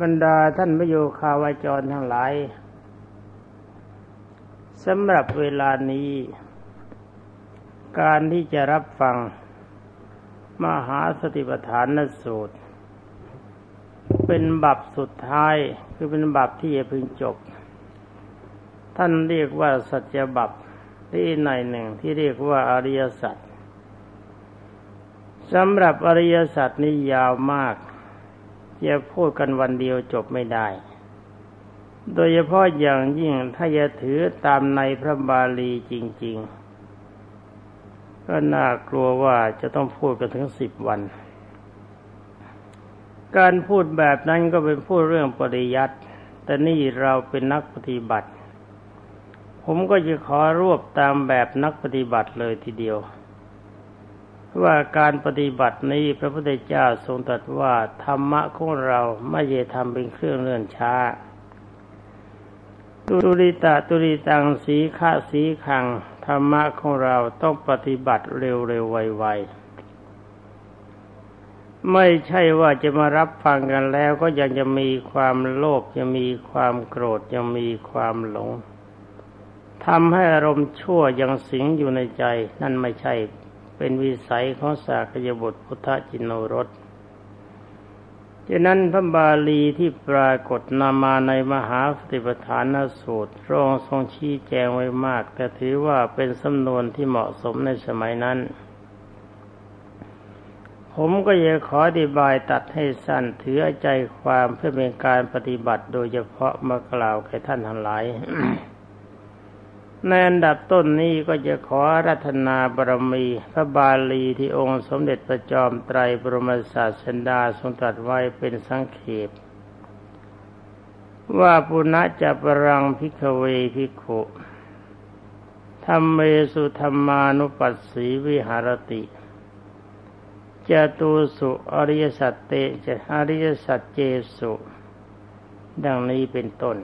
บรรดาท่านพระโยคาวาจรทั้งหลายสำหรับเวลานี้ การที่จะรับฟัง มหาสติปัฏฐานสูตร เป็นบับสุดท้ายคือเป็นบับที่จะพึงจบ ท่านเรียกว่าสัจบับที่ในหนึ่งที่เรียกว่าอริยสัจสำหรับอริยสัจนี้ยาวมาก จะพูดกันวันเดียวจบไม่ได้ โดยเฉพาะอย่างยิ่งถ้าจะถือตามในพระบาลีจริง ๆ ก็น่ากลัวว่าจะต้องพูดกันถึงสิบวัน การพูดแบบนั้นก็เป็นพูดเรื่องปริยัติแต่นี่เราเป็นนักปฏิบัติ ผมก็จะขอรวบตามแบบนักปฏิบัติเลยทีเดียว ว่าการปฏิบัตินี้พระพุทธเจ้าทรงตรัสว่าธรรมะของเราไม่ใช่ทำเป็นเครื่องเลื่อนช้าตุริตะตุริตังสีฆาสีขังธรรมะของเราต้องปฏิบัติเร็วๆไวๆไม่ใช่ว่าจะมารับฟังกันแล้วก็ยังจะมีความโลภยังมีความโกรธยังมีความหลงทำให้อารมณ์ชั่วยังสิงอยู่ในใจ นั่นไม่ใช่ เป็นวิสัยของสากยบุตรพุทธจินโนรสฉะนั้นพระบาลีที่ปรากฏนามาในมหาสติปัฏฐานสูตรรองทรงชี้แจงไว้มาก แต่ถือว่าเป็นสำนวนที่เหมาะสมในสมัยนั้น ผมก็อยขออธิบายตัดให้สั้นถือใจความเพื่อเป็นการปฏิบัติโดยเฉพาะมากล่าวแก่ท่านทั้งหลาย ในอันดับต้นนี้ก็จะขออาราธนาบารมี พระบาลีที่องค์สมเด็จพระจอมไตรบรมศาสดาทรงตรัสไว้เป็นสังเขปว่าปุนะจะปะรัง ภิกขะเว ภิกขุธัมเมสุธัมมานุปัสสีวิหะระติ จะตูสุ อะริยะสัจเจ จะ อะริยะสัจเจสุ ดังนี้เป็นต้น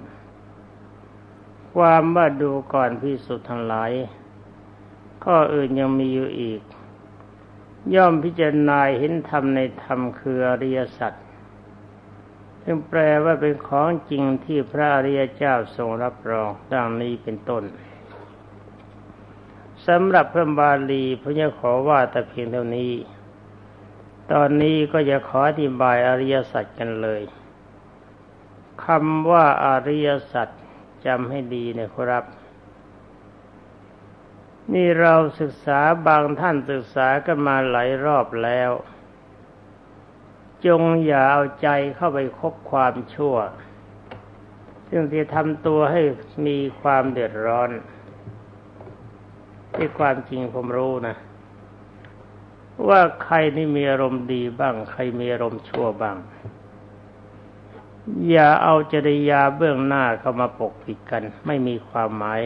ความว่าดูก่อนพิสุทธ์ทั้งหลาย ข้ออื่นยังมีอยู่อีก ย่อมพิจารณาเห็นธรรมในธรรมคืออริยสัจซึ่งแปลว่าเป็นของจริงที่พระอริยเจ้าทรงรับรองดังนี้เป็นต้นสำหรับพระบาลีพระจะขอว่าแต่เพียงเท่านี้ ตอนนี้ก็จะขออธิบายอริยสัจกันเลยคำว่าอริยสัจ จำให้ดีนะครับ นี่เราศึกษาบางท่านศึกษากันมาหลายรอบแล้ว จงอย่าเอาใจเข้าไปคบความชั่ว ซึ่งที่ทำตัวให้มีความเดือดร้อนที่ความจริงผมรู้นะ ว่าใครนี่มีอารมณ์ดีบ้าง ใครมีอารมณ์ชั่วบ้าง อย่าเอาจริยาเบื้องหน้าเข้ามาปกปิดกัน ไม่มีความหมาย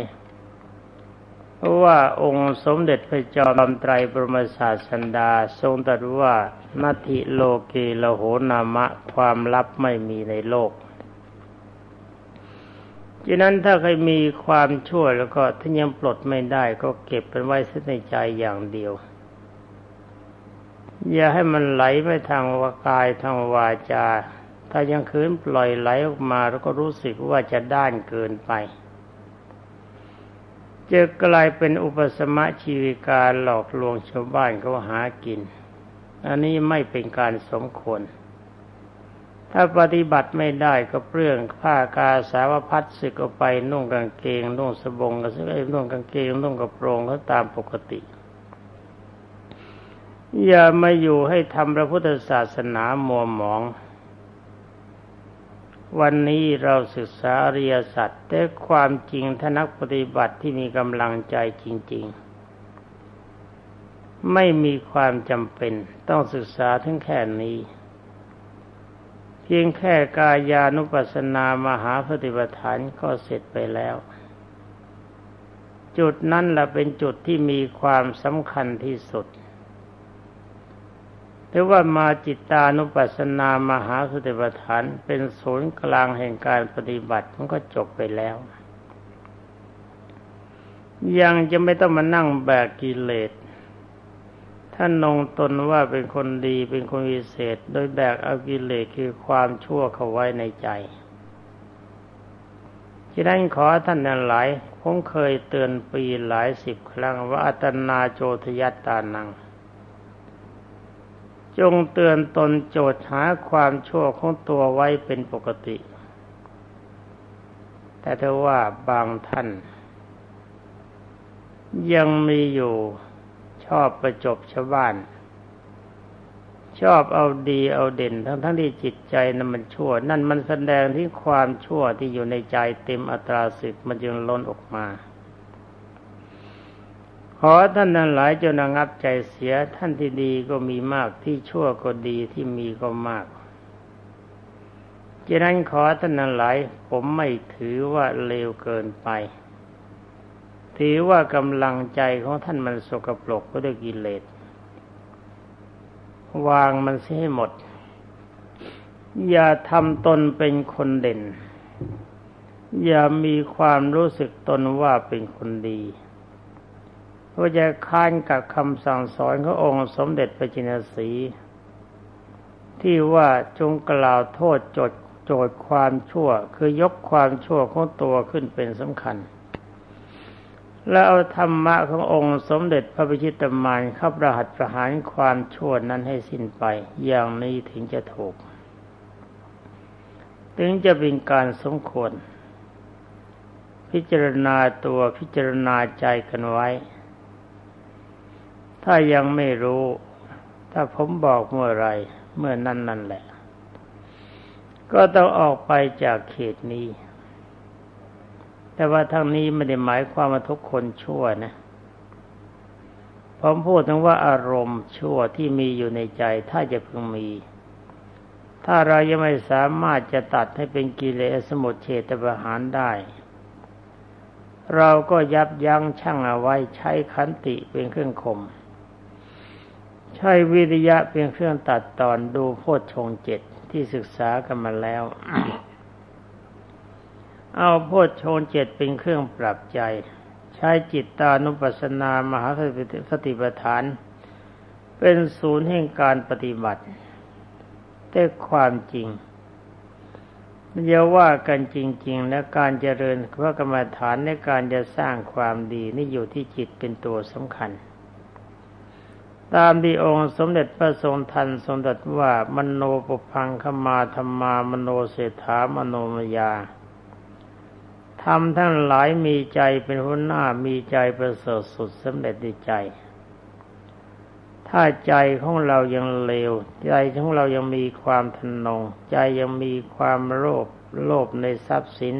เพราะว่าองค์สมเด็จพระจอมไตรบรมศาสันดา ทรงตรัสว่านาทิโลเกลโหนามะ ความลับไม่มีในโลกฉะนั้นถ้าใครมีความชั่วแล้วก็ถ้ายังปลดไม่ได้ก็เก็บเป็นไว้ในใจอย่างเดียว อย่าให้มันไหลไปทางวากายทางวาจา ถ้ายังคืนปล่อยไหลออกมาเราก็รู้สึกว่าจะด้านเกินไป จะกลายเป็นอุปสมะชีวิการหลอกลวงชาวบ้านเขาหากิน อันนี้ไม่เป็นการสมควร ถ้าปฏิบัติไม่ได้ก็เปลื้องผ้ากาสาวพัดสึกออกไปนุ่งกางเกงนุ่งสบงก็สึกนุ่งกางเกงนุ่งกระโปรงก็ตามปกติอย่ามาอยู่ให้ทำพระพุทธศาสนามัวหมอง วันนี้เราศึกษาอริยสัจแต่ความจริงถ้านักปฏิบัติที่มีกำลังใจจริง ๆ ไม่มีความจำเป็นต้องศึกษาถึงแค่นี้ เพียงแค่กายานุปัสสนามหาปฏิปทานก็เสร็จไปแล้ว จุดนั้นแหละเป็นจุดที่มีความสำคัญที่สุด หรือว่ามาจิตตานุปัสสนามหาสติปัฏฐานเป็นศูนย์กลางแห่งการปฏิบัติมันก็จบไปแล้ว ยังจะไม่ต้องมานั่งแบกกิเลสท่านนงตนว่าเป็นคนดีเป็นคนวิเศษ โดยแบกเอากิเลสคือความชั่วเข้าไว้ในใจที่นั้นขอท่านนั้นหลายผมเคยเตือนปีหลายสิบครั้งว่าอัตนาโจทยัตตานัง จงเตือนตนโจทย์หาความชั่วของตัวไว้เป็นปกติ แต่ถ้าว่าบางท่าน ยังมีอยู่ชอบประจบชาวบ้าน ชอบเอาดีเอาเด่น ทั้งทั้งที่จิตใจนั้นมันชั่ว นั่นมันแสดงที่ความชั่วที่อยู่ในใจเต็มอัตราสิทธิ์มันจึงล้นออกมา ขอท่านนั้นหลายจนระงับใจเสียท่านที่ดีก็มีมากที่ชั่วก็ดีที่มีก็มากฉะนั้นขอท่านนั้นหลายผมไม่ถือว่าเลวเกินไป ถือว่ากำลังใจของท่านมันสกปรกก็ด้วยกิเลสวางมันเสียให้หมด อย่าทำตนเป็นคนเด่น อย่ามีความรู้สึกตนว่าเป็นคนดี เพราจะค้านกับคำสั่งสอนขององค์สมเด็จพระจินสี ที่ว่าจงกล่าวโทษจดโจทย์ความชั่ว คือยกความชั่วของตัวขึ้นเป็นสำคัญ แล้วเอาธรรมะขององค์สมเด็จพระพิชิตมารเข้าประหัตประหารความชั่วนั้นให้สิ้นไป อย่างนี้ถึงจะถูก ถึงจะเป็นการสมควร พิจารณาตัวพิจารณาใจกันไว้ ถ้ายังไม่รู้ ถ้าผมบอกเมื่อไรเมื่อนั้นนั่นแหละ ก็ต้องออกไปจากเขตนี้ แต่ว่าทั้งนี้ไม่ได้หมายความว่าทุกคนชั่วนะผมพูดถึงว่าอารมณ์ชั่วที่มีอยู่ในใจ ถ้าจะพึงมี ถ้าเรายังไม่สามารถจะตัดให้เป็นกิเลสมุทเฉตประหารได้ เราก็ยับยั้งชั่งเอาไว้ใช้ขันติเป็นเครื่องข่ม ใช้วิริยะเป็นเครื่องตัดตอนดูโพชฌงเจ็ดที่ศึกษากันมาแล้ว เอาโพชฌงเจ็ดเป็นเครื่องปรับใจ ใช้จิตตานุปัสสนามหาสติปัฏฐาน เป็นศูนย์แห่งการปฏิบัติแต่ความจริงเยาว่ากันจริง ๆ และการเจริญพระกรรมฐานในการจะสร้างความดีนี่อยู่ที่จิตเป็นตัวสำคัญ ตามที่องค์สมเด็จพระทรงทันทรงตรัสว่ามโนปุพังขมาธรรมามโนเศรษฐามโนมยาทำทั้งหลายมีใจเป็นหัวหน้ามีใจประเสริฐสุดสำเร็จในใจ ถ้าใจของเรายังเลว ใจของเรายังมีความทนง ใจยังมีความโลภโลภในทรัพย์สิน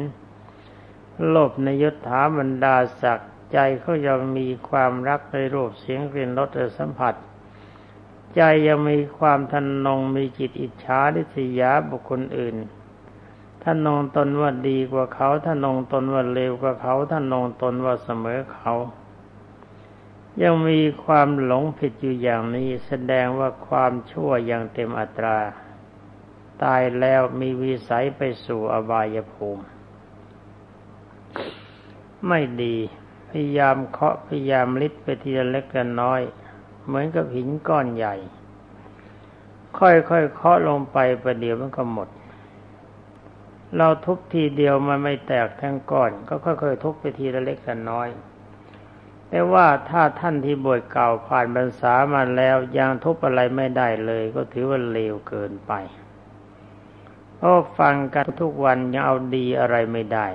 โลภในยศถาบรรดาศักดิ์ ใจเขายังมีความรักในรูปเสียงกลิ่นรสสัมผัส ใจยังมีความทนงมีจิตอิจฉาดิษยาบุคคลอื่นท่านนงตนว่าดีกว่าเขาท่านนงตนว่าเลวกว่าเขาท่านนงตนว่าเสมอเขา ยังมีความหลงผิดอยู่อย่างนี้ แสดงว่าความชั่วย่างเต็มอัตรา ตายแล้วมีวิสัยไปสู่อบายภูมิ ไม่ดี พยายามเคาะพยายามลิดไปทีละเล็กละน้อย เหมือนกับหินก้อนใหญ่ ค่อยๆเคาะลงไปประเดี๋ยวมันก็หมด เราทุบทีเดียวมันไม่แตกทั้งก้อน ก็ค่อยๆทุบไปทีละเล็กละน้อยแต่ว่าถ้าท่านที่บวชเก่าผ่านบรรษามาแล้วยังทุบอะไรไม่ได้เลย ก็ถือว่าเลวเกินไปเพราะฟังกันทุกวันยังเอาดีอะไรไม่ได้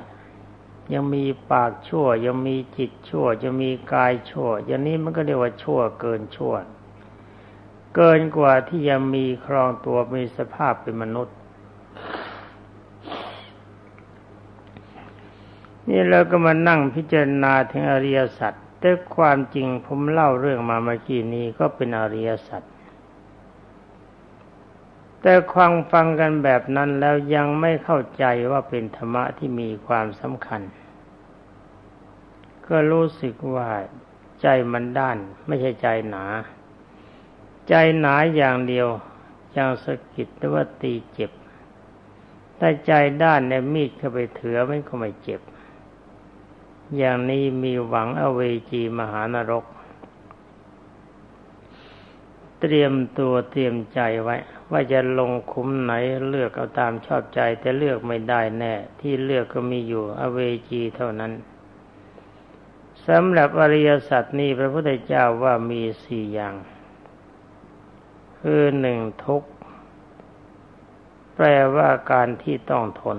ยังมีปากชั่ว ยังมีจิตชั่วยังมีกายชั่ว อย่างนี้มันก็เรียกว่าชั่วเกินชั่ว เกินกว่าที่ยังมีครองตัวมีสภาพเป็นมนุษย์ นี่เราก็มานั่งพิจารณาถึงอริยสัจแต่ความจริงผมเล่าเรื่องมาเมื่อกี้นี้ก็เป็นอริยสัจ แต่ความฟังกันแบบนั้นแล้วยังไม่เข้าใจว่าเป็นธรรมะที่มีความสำคัญ ก็รู้สึกว่าใจมันด้าน ไม่ใช่ใจหนา ใจหนาอย่างเดียวยังสะกิดแต่ว่าตีเจ็บถ้าใจด้านในมีดเข้าไปเถือมันก็ไม่เจ็บ อย่างนี้มีหวังอเวจีมหานรก เตรียมตัวเตรียมใจไว้ ว่าจะลงคุ้มไหนเลือกเอาตามชอบใจ แต่เลือกไม่ได้แน่ ที่เลือกก็มีอยู่อเวจีเท่านั้นสำหรับอริยสัจนี้พระพุทธเจ้าว่ามีสี่อย่าง คือหนึ่งทุกข์แปลว่าการที่ต้องทน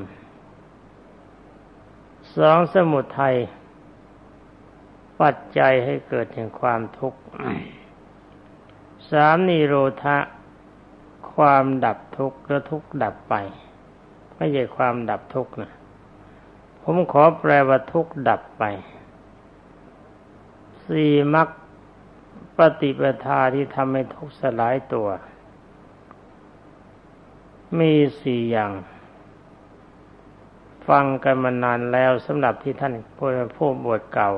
สองสมุทัยปัจจัยให้เกิดแห่งความทุกข์สามนิโรธะ ความดับทุกข์และทุกข์ดับไป ไม่ใช่ความดับทุกข์นะผมขอแปลว่าทุกข์ดับไปสี่มรรคปฏิปทาที่ทำให้ทุกข์สลายตัว มีสี่อย่าง ฟังกันมานานแล้วสำหรับที่ท่านผู้บวชเก่า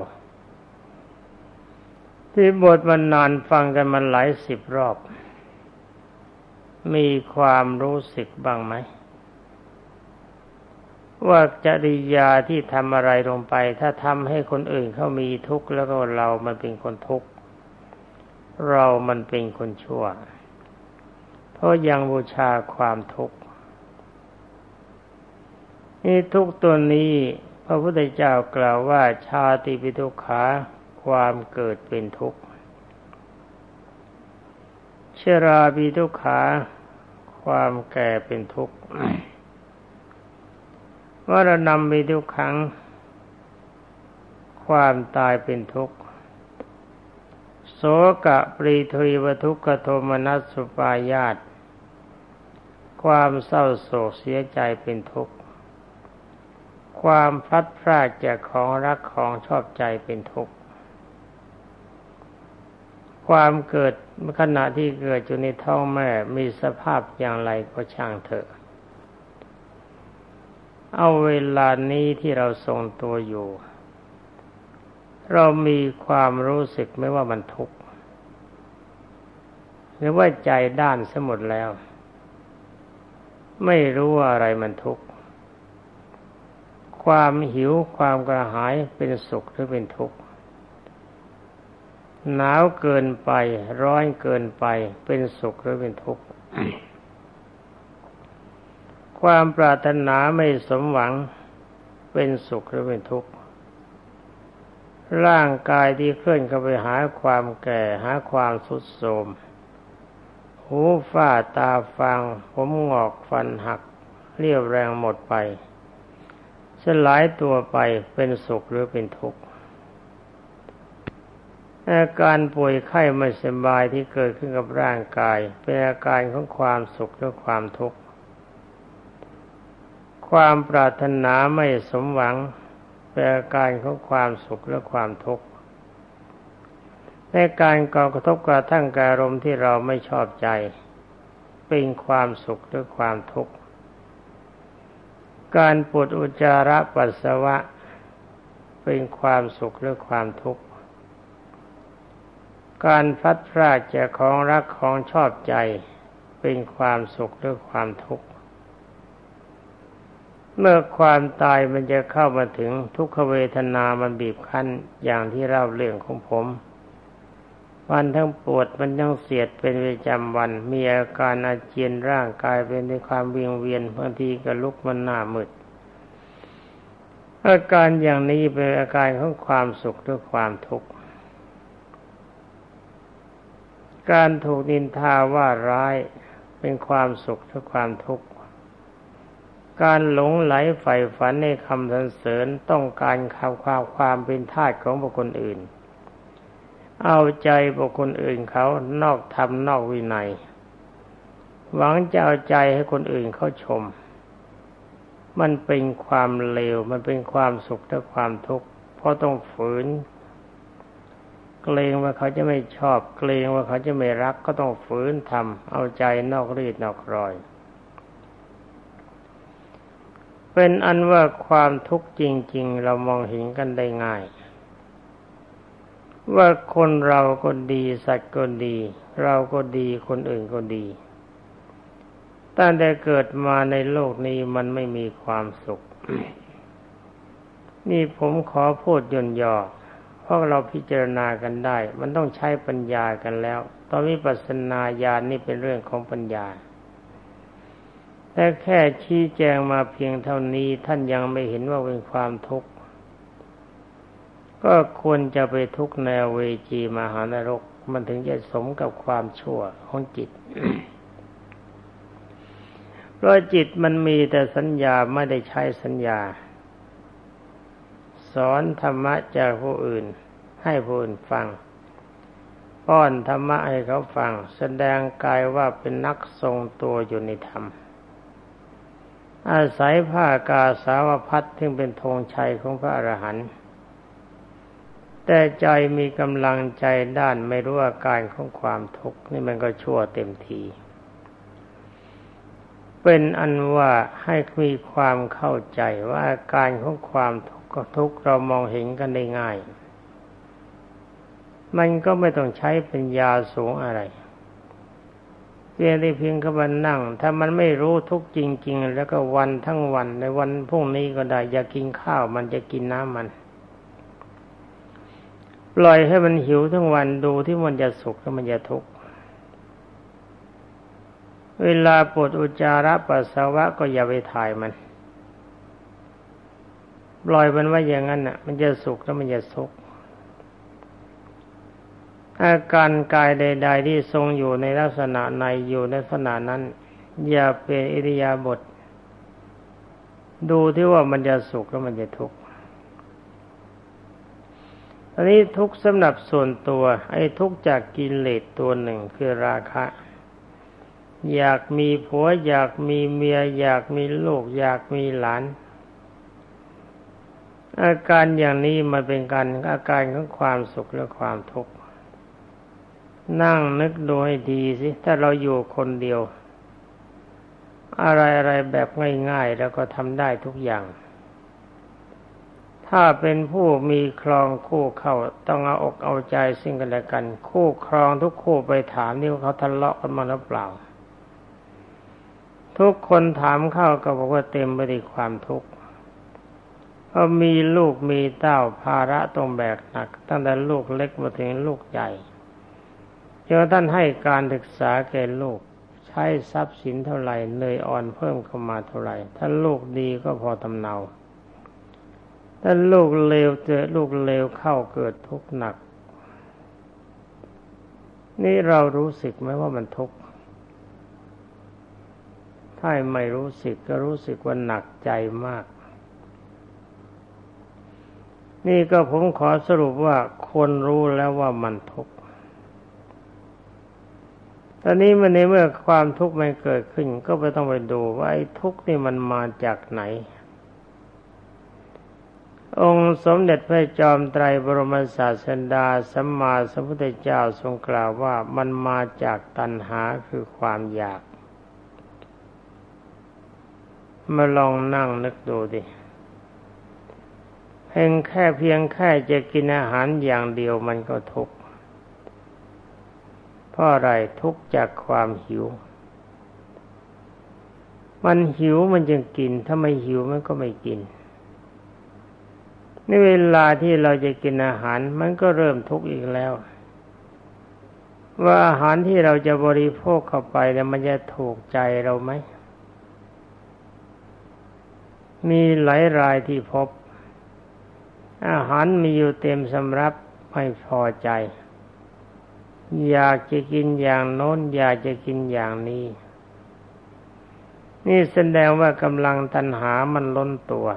ที่บวชมานานฟังกันมาหลายสิบรอบ มีความรู้สึกบ้างไหมว่าจริยาที่ทำอะไรลงไป ถ้าทำให้คนอื่นเขามีทุกข์แล้วก็เรามันเป็นคนทุกข์เรามันเป็นคนชั่ว เพราะยังบูชาความทุกข์นี่ทุกตัวนี้ พระพุทธเจ้ากล่าวว่าชาติปิทุกขาความเกิดเป็นทุกข์เชราปิทุกขา ความแก่เป็นทุกข์ว่าเรานำมีทุกครั้ง ความตายเป็นทุกข์โสกะปรีทรีวทุกขโทมนัสสุปายาตความเศร้าโศกเสียใจเป็นทุกข์ ความพลัดพรากจากของรักของชอบใจเป็นทุกข์ ความเกิดขณะที่เกิดอยู่ในท้องแม่มีสภาพอย่างไรก็ช่างเถอะ เอาเวลานี้ที่เราทรงตัวอยู่ เรามีความรู้สึกไม่ว่ามันทุกข์หรือว่าใจด้านสมดแล้ว ไม่รู้อะไรมันทุกข์ความหิวความกระหายเป็นสุขหรือเป็นทุกข์ หนาวเกินไป ร้อนเกินไป เป็นสุขหรือเป็นทุกข์ความปรารถนาไม่สมหวัง เป็นสุขหรือเป็นทุกข์ร่างกายที่เคลื่อนเข้าไปหาความแก่หาความสุดโทรมหูฝ้าตาฟัง ผมงอกฟันหัก เรียวแรงหมดไปสลายตัวไปเป็นสุขหรือเป็นทุกข์ อาการป่วยไข้ไม่สบายที่เกิดขึ้นกับร่างกาย เป็นอาการของความสุขหรือความทุกข์ ความปรารถนาไม่สมหวัง เป็นอาการของความสุขและความทุกข์ในการก่อกระทบกระทั่งกอารมณ์ที่เราไม่ชอบใจ เป็นความสุขหรือความทุกข์ การปวดอุจจาระปัสสาวะ เป็นความสุขหรือความทุกข์ การพัดพรากจากของรักของชอบใจ เป็นความสุขหรือความทุกข์ เมื่อความตายมันจะเข้ามาถึงทุกขเวทนามันบีบคั้นอย่างที่เล่าเรื่องของผม วันทั้งปวดมันยังเสียดเป็นประจำวัน มีอาการอาเจียนร่างกายเป็นในความเวียงเวียนบางทีก็ลุกมันหน้ามืดอาการอย่างนี้เป็นอาการของความสุขหรือความทุกข์ การถูกนินทาว่าร้ายเป็นความสุขหรือความทุกข์ การหลงไหลใฝ่ฝันในคำสรรเสริญต้องการข่าวความความเป็นทาสของบุคคลอื่น เอาใจบุคคลอื่นเขานอกธรรมนอกวินัย หวังจะเอาใจให้คนอื่นเขาชม มันเป็นความเลวมันเป็นความสุขและความทุกข์เพราะต้องฝืน เกรงว่าเขาจะไม่ชอบ เกรงว่าเขาจะไม่รักก็ต้องฝืนทำเอาใจนอกรีดนอกรอย เป็นอันว่าความทุกข์จริง ๆ เรามองเห็นกันได้ง่าย ว่าคนเราก็ดีสัตว์ก็ดี เราก็ดีคนอื่นก็ดีตั้งแต่เกิดมาในโลกนี้มันไม่มีความสุข นี่ผมขอพูดย่นย่อ เพราะเราพิจารณากันได้ มันต้องใช้ปัญญากันแล้ว ตอนวิปัสสนาญาณนี่เป็นเรื่องของปัญญา แต่แค่ชี้แจงมาเพียงเท่านี้ท่านยังไม่เห็นว่าเป็นความทุกข์ ก็ควรจะไปทุกข์แนวเวจีมหานรก มันถึงจะสมกับความชั่วของจิตเพราะจิตมันมีแต่สัญญาไม่ได้ใช้สัญญา สอนธรรมะจากผู้อื่น ให้ผู้อื่นฟัง ป้อนธรรมะให้เขาฟัง แสดงกายว่าเป็นนักทรงตัวอยู่ในธรรม อาศัยผ้ากาสาวพัดที่เป็นธงชัยของพระอรหันต์แต่ใจมีกำลังใจด้านไม่รู้อาการของความทุกข์นี่มันก็ชั่วเต็มทีเป็นอันว่าให้มีความเข้าใจว่าอาการของความทุ กข์เรามองเห็นกันได้ง่าย มันก็ไม่ต้องใช้ปัญญาสูงอะไรเพียงแต่เพียงกับมันนั่ง ถ้ามันไม่รู้ทุกจริง ๆ แล้วก็วันทั้งวันในวันพรุ่งนี้ก็ได้ อย่ากินข้าวมันจะกินน้ำมัน ปล่อยให้มันหิวทั้งวันดูที่มันจะสุขแล้วมันจะทุกข์เวลาปวดอุจจาระปัสสาวะก็อย่าไปถ่ายมัน ปล่อยมันไว่าอย่างนั้นน่ะ มันจะสุขแล้วมันจะทุกข์อาการกายใด ๆ ที่ทรงอยู่ในลักษณะในอยู่ในลักษณะนั้น อย่าเป็นอิริยาบถดูที่ว่ามันจะสุขแล้วมันจะทุกข์อันนี้ทุกข์สำหรับส่วนตัว ไอ้ทุกข์จากกิเลสตัวหนึ่งคือราคะ อยากมีผัว อยากมีเมีย อยากมีลูก อยากมีหลาน อาการอย่างนี้มันเป็นการอาการของความสุขและความทุกข์นั่งนึกดูให้ดีสิถ้าเราอยู่คนเดียว อะไรอะไรแบบง่ายๆ แล้วก็ทำได้ทุกอย่าง ถ้าเป็นผู้มีครองคู่เข้าต้องเอาอกเอาใจสิ่งกันและกัน คู่ครองทุกคู่ไปถามนี่เขาทะเลาะกันมาหรือเปล่า ทุกคนถามเข้าก็บอกว่าเต็มไปด้วยความทุกข์ พราะมีลูกมีเต้าภาระต้องแบกหนัก ตั้งแต่ลูกเล็กมาถึงลูกใหญ่จนท่านให้การศึกษาแก่ลูก ใช้ทรัพย์สินเท่าไหร่เนยอ่อนเพิ่มเข้ามาเท่าไหร่ ถ้าลูกดีก็พอทำเนาถ้าลูกเลวเจอลูกเลวเข้าเกิดทุกข์หนัก นี่เรารู้สึกไหมว่ามันทุกข์ถ้าไม่รู้สึกก็รู้สึกว่าหนักใจมาก นี่ก็ผมขอสรุปว่าคนรู้แล้วว่ามันทุกข์ตอนนี้มันในเมื่อความทุกข์มันเกิดขึ้น ก็ไปต้องไปดูว่าไอ้ทุกข์นี่มันมาจากไหน องค์สมเด็จพระจอมไตรบรมศาสดาสัมมาสัมพุทธเจ้าทรงกล่าวว่ามันมาจากตัณหาคือความอยาก มาลองนั่งนึกดูดิ งแค่เพียงแค่จะกินอาหารอย่างเดียวมันก็ทุกข์เพราะอะไรทุกข์จากความหิว มันหิวมันจึงกิน ถ้าไม่หิวมันก็ไม่กินในเวลาที่เราจะกินอาหาร มันก็เริ่มทุกข์อีกแล้ว ว่าอาหารที่เราจะบริโภคเข้าไปเนี่ยมันจะถูกใจเราไหมมีหลายรายที่พบ อาหารมีอยู่เต็มสำรับไม่พอใจ อยากจะกินอย่างโน้น อยากจะกินอย่างนี้ นี่แสดงว่ากำลังตัณหามันล้นตัว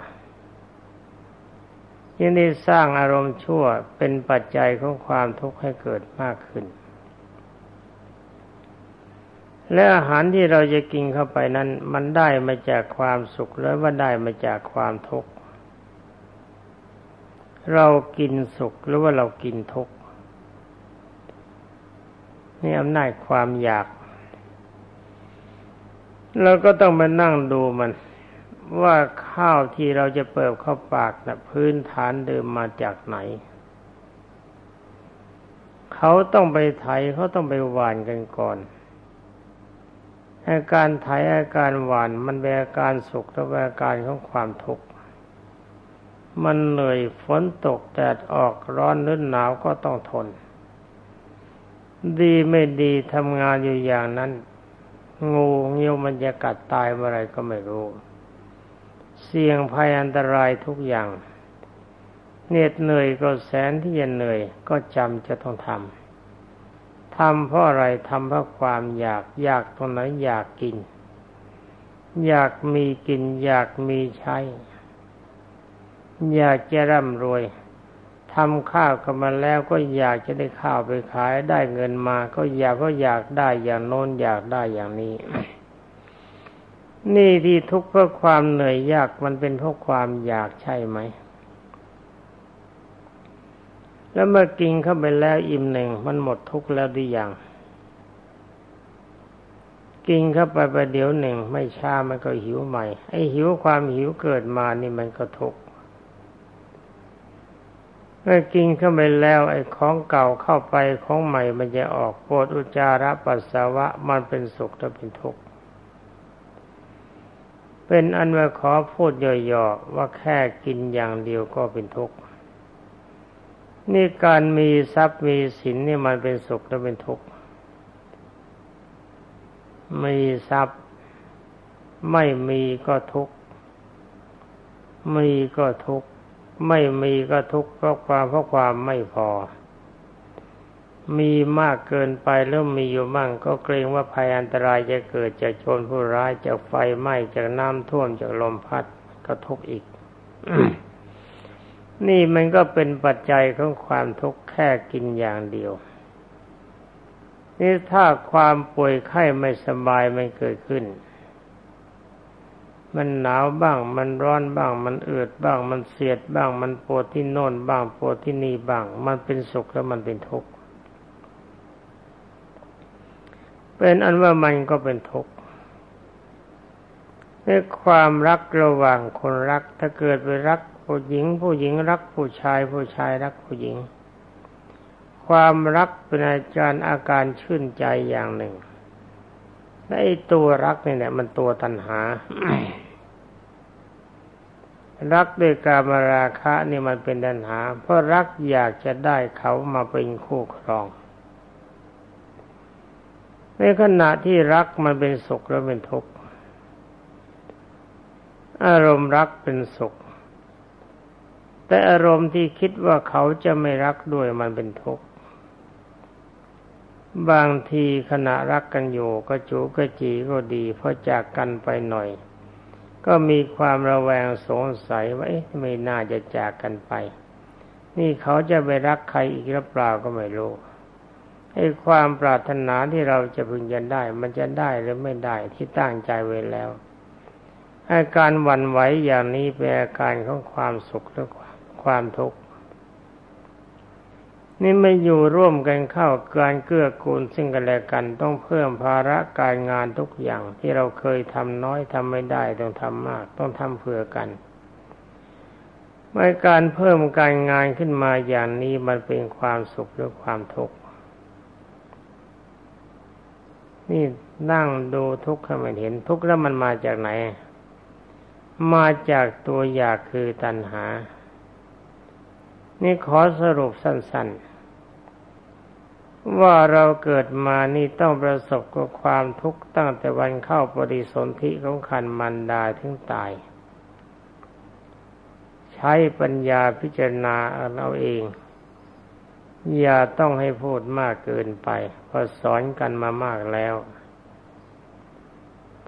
ยังได้สร้างอารมณ์ชั่วเป็นปัจจัยของความทุกข์ให้เกิดมากขึ้น และอาหารที่เราจะกินเข้าไปนั้น มันได้มาจากความสุขหรือว่าได้มาจากความทุกข์ เรากินสุขหรือว่าเรากินทุกข์นี่อำนาจความอยาก เราก็ต้องมานั่งดูมัน ว่าข้าวที่เราจะเปิดเข้าปากนะพื้นฐานเดิมมาจากไหน เขาต้องไปไถเขาต้องไปหวานกันก่อนอาการไถอาการหวานมันเป็นอาการสุขและเป็นอาการของความทุกข์ มันเหนื่อยฝนตกแดดออกร้อนหรือหนาวก็ต้องทน ดีไม่ดีทำงานอยู่อย่างนั้น งูเงี้ยวมันจะกัดตายเมื่อไรก็ไม่รู้ เสี่ยงภัยอันตรายทุกอย่าง เหน็ดเหนื่อยก็แสนที่จะเหนื่อยก็จำจะต้องทำทำเพราะอะไรทำเพราะความอยากอยากตรงไหนอยากกิน อยากมีกินอยากมีใช้ อยากจะร่ำรวยทำข้าวกันมาแล้วก็อยากจะได้ข้าวไปขายได้เงินมา ก็อยากก็อยากได้อย่างโน้นอยากได้อย่างนี้ นี่ที่ทุกข์เพราะความเหนื่อยยากมันเป็นเพราะความอยากใช่ไหม แล้วเมื่อกินเข้าไปแล้วอิ่มหนึ่งมันหมดทุกข์แล้วดีอย่าง กินเข้าไปประเดี๋ยวหนึ่งไม่ช้ามันก็หิวใหม่ไอ้หิวความหิวเกิดมานี่มันก็ทุกข์ เมื่อกินเข้าไปแล้วไอ้ของเก่าเข้าไปของใหม่มันจะออกปวดอุจจาระปัสสาวะมันเป็นสุขแลาเป็นทุกข์เป็นอันว่าขอพูดย่อๆว่าแค่กินอย่างเดียวก็เป็นทุกข์นี่การมีทรัพย์มีสินนี่มันเป็นสุขแลาเป็นทุกข์มีทรัพย์ ไม่มีก็ทุกข์มีก็ทุกข์ ไม่มีก็ทุกข์เพราะความเพราะความไม่พอ มีมากเกินไปแล้วมีอยู่มั่ง ก็เกรงว่าภัยอันตรายจะเกิดจากโจรผู้ร้ายจากไฟไหม้จากน้ำท่วมจากลมพัดก็ทุกข์อีก นี่มันก็เป็นปัจจัยของความทุกข์แค่กินอย่างเดียว นี่ถ้าความป่วยไข้ไม่สบายมันเกิดขึ้น มันหนาวบ้าง มันร้อนบ้าง มันเอืดบ้าง มันเสียดบ้าง มันปวดที่โน่นบ้าง ปวดที่นี่บ้าง มันเป็นสุขแล้วมันเป็นทุกข์ เป็นอันว่ามันก็เป็นทุกข์ในความรักระหว่างคนรัก ถ้าเกิดไปรักผู้หญิง ผู้หญิงรักผู้ชาย ผู้ชายรักผู้หญิง ความรักเป็นอาการอาการชื่นใจอย่างหนึ่ง ไอ้ตัวรักนี่แหละมันตัวตัณหา รักด้วยกามราคะนี่มันเป็นตัณหา เพราะรักอยากจะได้เขามาเป็นคู่ครอง ในขณะที่รักมันเป็นสุขแล้วเป็นทุกข์อารมณ์รักเป็นสุข แต่อารมณ์ที่คิดว่าเขาจะไม่รักด้วยมันเป็นทุกข์ บางทีขณะรักกันอยู่ก็จูก็จีก็ดีพอจากกันไปหน่อย ก็มีความระแวงสงสัยว่าไม่น่าจะจากกันไป นี่เขาจะไปรักใครอีกหรือเปล่าก็ไม่รู้ไอ้ความปรารถนาที่เราจะพึงยันได้ มันจะได้หรือไม่ได้ที่ตั้งใจไว้แล้วอาการหวั่นไหวอย่างนี้เป็นอาการของความสุขหรือความทุกข์ นี่ไม่อยู่ร่วมกันเข้าการเกื้อกูลซึ่งกันและกันต้องเพิ่มภาระการงานทุกอย่างที่เราเคยทำน้อยทำไม่ได้ต้องทำมาก ต้องทำเผื่อกันเมื่อการเพิ่มการงานขึ้นมาอย่างนี้มันเป็นความสุขหรือความทุกข์นี่นั่งดูทุกข์ให้มันเห็นทุกข์แล้วมันมาจากไหน มาจากตัวอยากคือตัณหา นี่ขอสรุปสั้นๆ ว่าเราเกิดมานี่ต้องประสบกับความทุกข์ตั้งแต่วันเข้าปฏิสนธิของขันมันดาถึงตาย ใช้ปัญญาพิจารณาเอาเอง อย่าต้องให้พูดมากเกินไปเพราะสอนกันมามากแล้ว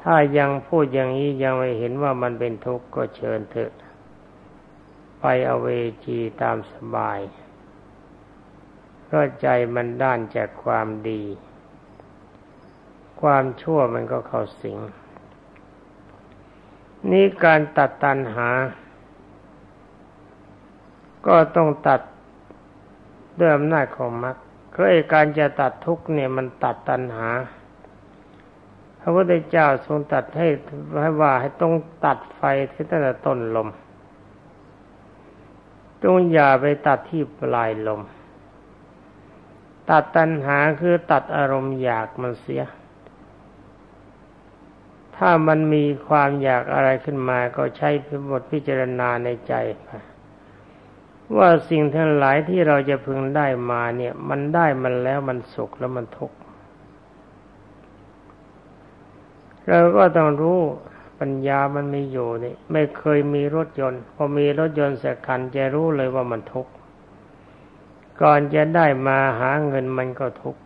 ถ้ายังพูดอย่างนี้ยังไม่เห็นว่ามันเป็นทุกข์ก็เชิญเถอะ ไปเอาเวจีตามสบาย ราะใจมันด้านจากความดี ความชั่วมันก็เข้าสิง นี่การตัดตัณหา ก็ต้องตัดด้วยอำนาจของมรรคก็ไอการจะตัดทุกเนี่ยมันตัดตัณหาพระพุทธเจ้าทรงตัดให้ให้ว่าให้ต้องตัดไฟที่ตั้งแต่ต้นลมต้องอย่าไปตัดที่ปลายลม ตัดตัณหาคือตัดอารมณ์อยากมันเสีย ถ้ามันมีความอยากอะไรขึ้นมาก็ใช้พิบทพิจารณาในใจ ว่าสิ่งทั้งหลายที่เราจะพึงได้มาเนี่ย มันได้มันแล้วมันสุขแล้วมันทุกข์เราก็ต้องรู้ปัญญามันมีอยู่นี่ ไม่เคยมีรถยนต์ พอมีรถยนต์สักคันจะรู้เลยว่ามันทุกข์ ก่อนจะได้มาหาเงินมันก็ทุกข์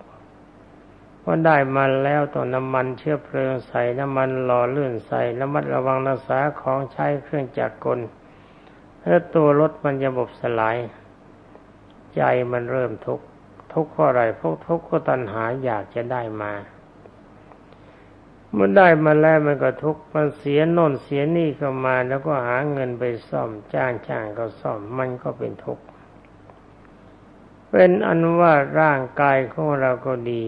พอได้มาแล้วต้องน้ำมันเชื้อเพลิงใส่น้ำมันหล่อลื่นใส่ระมัดระวังรักษาของใช้เครื่องจักรกลแล้วตัวรถมันจะบบสลาย ใจมันเริ่มทุกข์ทุกข์เพราะอะไรพวกทุกข์ก็ตัณหาอยากจะได้มาเมื่อได้มาแล้วมันก็ทุกข์มันเสียโน่นเสียนี่ก็มาแล้วก็หาเงินไปซ่อมจ้างช่างก็ซ่อมมันก็เป็นทุกข์ เป็นอันว่าร่างกายของเราก็ดี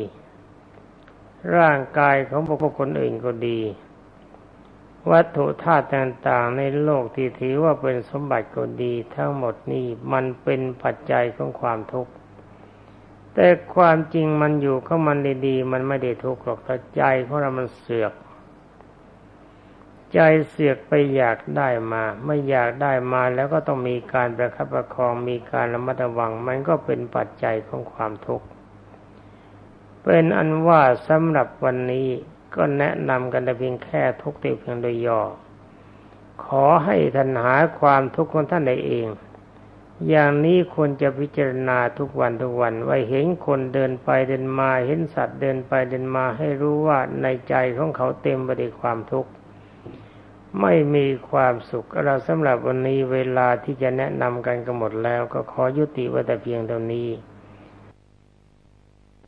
ร่างกายของบุคคลอื่นก็ดี วัตถุธาตุต่างๆในโลกที่ถือว่าเป็นสมบัติก็ดี ทั้งหมดนี้มันเป็นปัจจัยของความทุกข์แต่ความจริงมันอยู่ข้ามันดีๆมันไม่ได้ทุกข์หรอกแต่ใจของเรามันเสือก ใจเสือกไปอยากได้มาไม่อยากได้มาแล้วก็ต้องมีการประคับประคองมีการระมัดระวัง มันก็เป็นปัจจัยของความทุกข์เป็นอันว่าสำหรับวันนี้ก็แนะนำกันแต่เพียงแค่ทุกติเพียงโดยย่อขอให้ท่านหาความทุกข์ของท่านเอง อย่างนี้ควรจะพิจารณาทุกวันทุกวันว่าเห็นคนเดินไปเดินมาเห็นสัตว์เดินไปเดินมาให้รู้ว่าในใจของเขาเต็มไปด้วยความทุกข์ ไม่มีความสุขเราสำหรับวันนี้เวลาที่จะแนะนำกันก็หมดแล้ว ก็ขอยุติไว้แต่เพียงเท่านี้